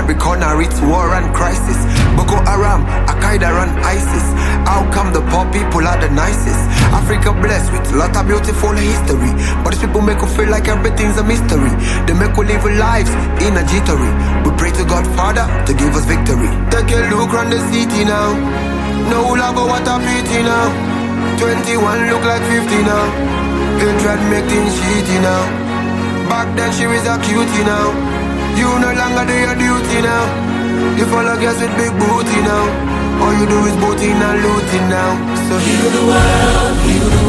every corner it's war and crisis. Boko Haram, Al Qaeda and ISIS. How come the poor people are the nicest? Africa blessed with a lot of beautiful history. But these people make us feel like everything's a mystery. They make us live lives in a jittery. We pray to God Father to give us victory. Take a look around the city now. No love, what a pity now. 21 look like 50 now. Hatred make things shitty now. Back then she was a cutie now. You no longer do your duty now. You follow girls with big booty now. All you do is booting and looting now. So Heal the world, heal the world.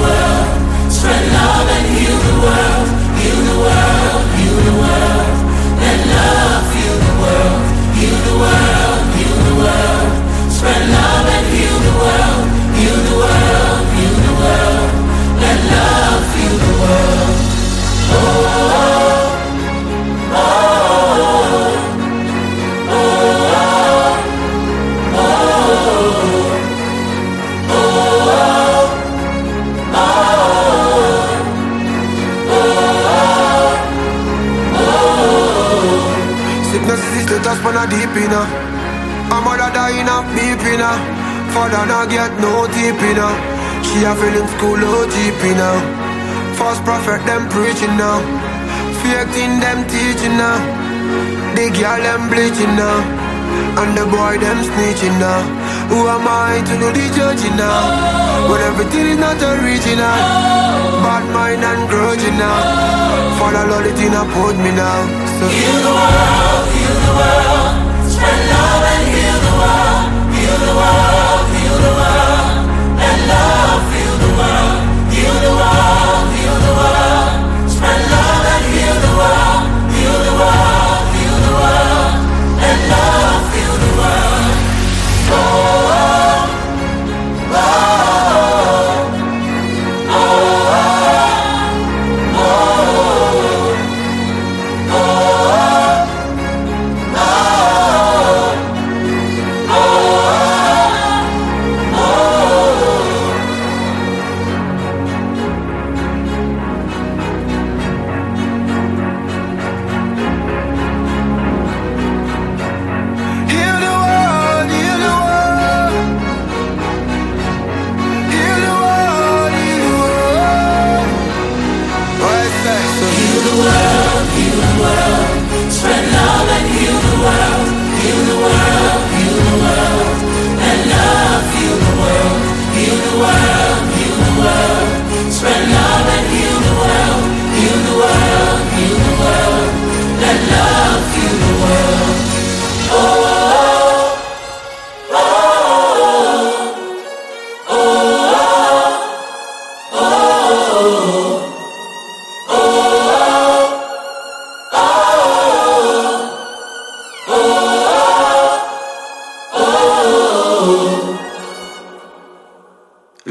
The touch but not deep enough. A mother dying of beep enough. Father not get no deep enough. She a feeling school OGP now. False prophet them preaching now. Fake thing them teaching now. The girl them bleaching now. And the boy them snitching now. Who am I to do the judging now? When everything is not original. Bad mind and grudging now. Father Lord it in a put me now. So the world, heal the world.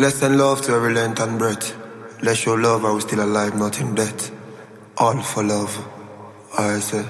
Let's send love to every length and breadth. Let's show love while we're still alive, not in death. All for love. I say.